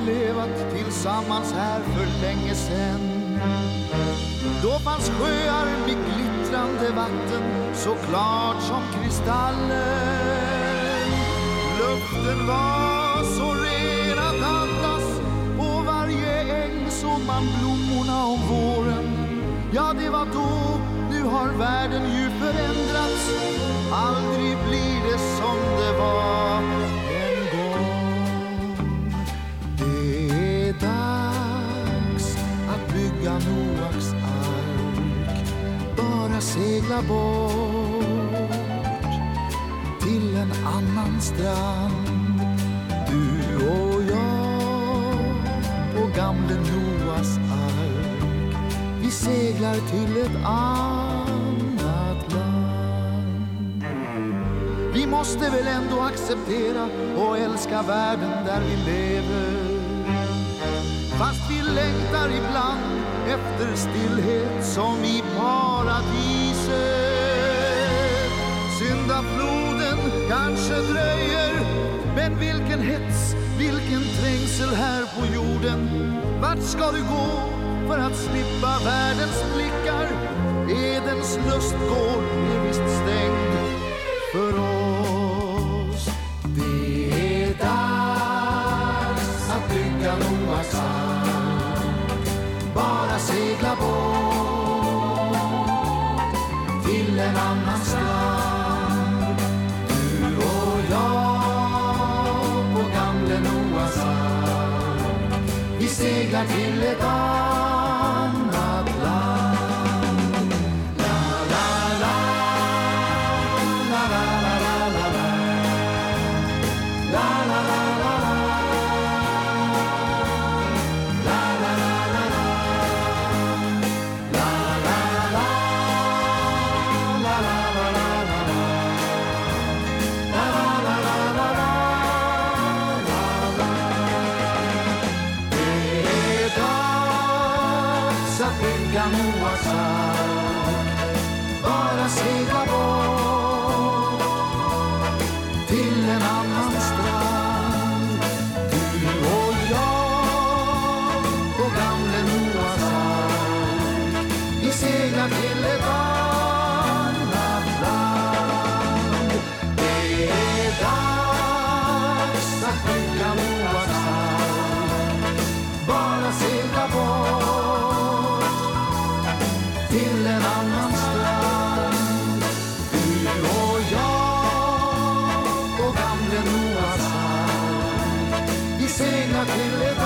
levat tillsammans här för länge sen. Då fanns sjöar med glittrande vatten så klart som kristaller. Luften var så ren att andas på varje äng såg man blommorna om våren. Ja, det var då, nu har världen ju förändrats. Aldrig blir det som det var Noaks ark. Bara segla bort till en annan strand. Du och jag på gamle Noas ark. Vi seglar till ett annat land. Vi måste väl ändå acceptera och älska världen där vi lever. Fast vi längtar ibland efter stillhet som i paradiset. Syndafloden kanske dröjer, men vilken hets, vilken trängsel här på jorden. Vart ska du gå för att slippa världens blickar? Edens lustgård är visst stängd för oss. Segla bort till en annan strand. Du och jag på gamle Noas ark. Vi seglar till ett annat att bygga ark. Bara segla bort till en annan strand. Du och jag på gamle Moas ark. Vi seglar till ett annat på gamle Noaks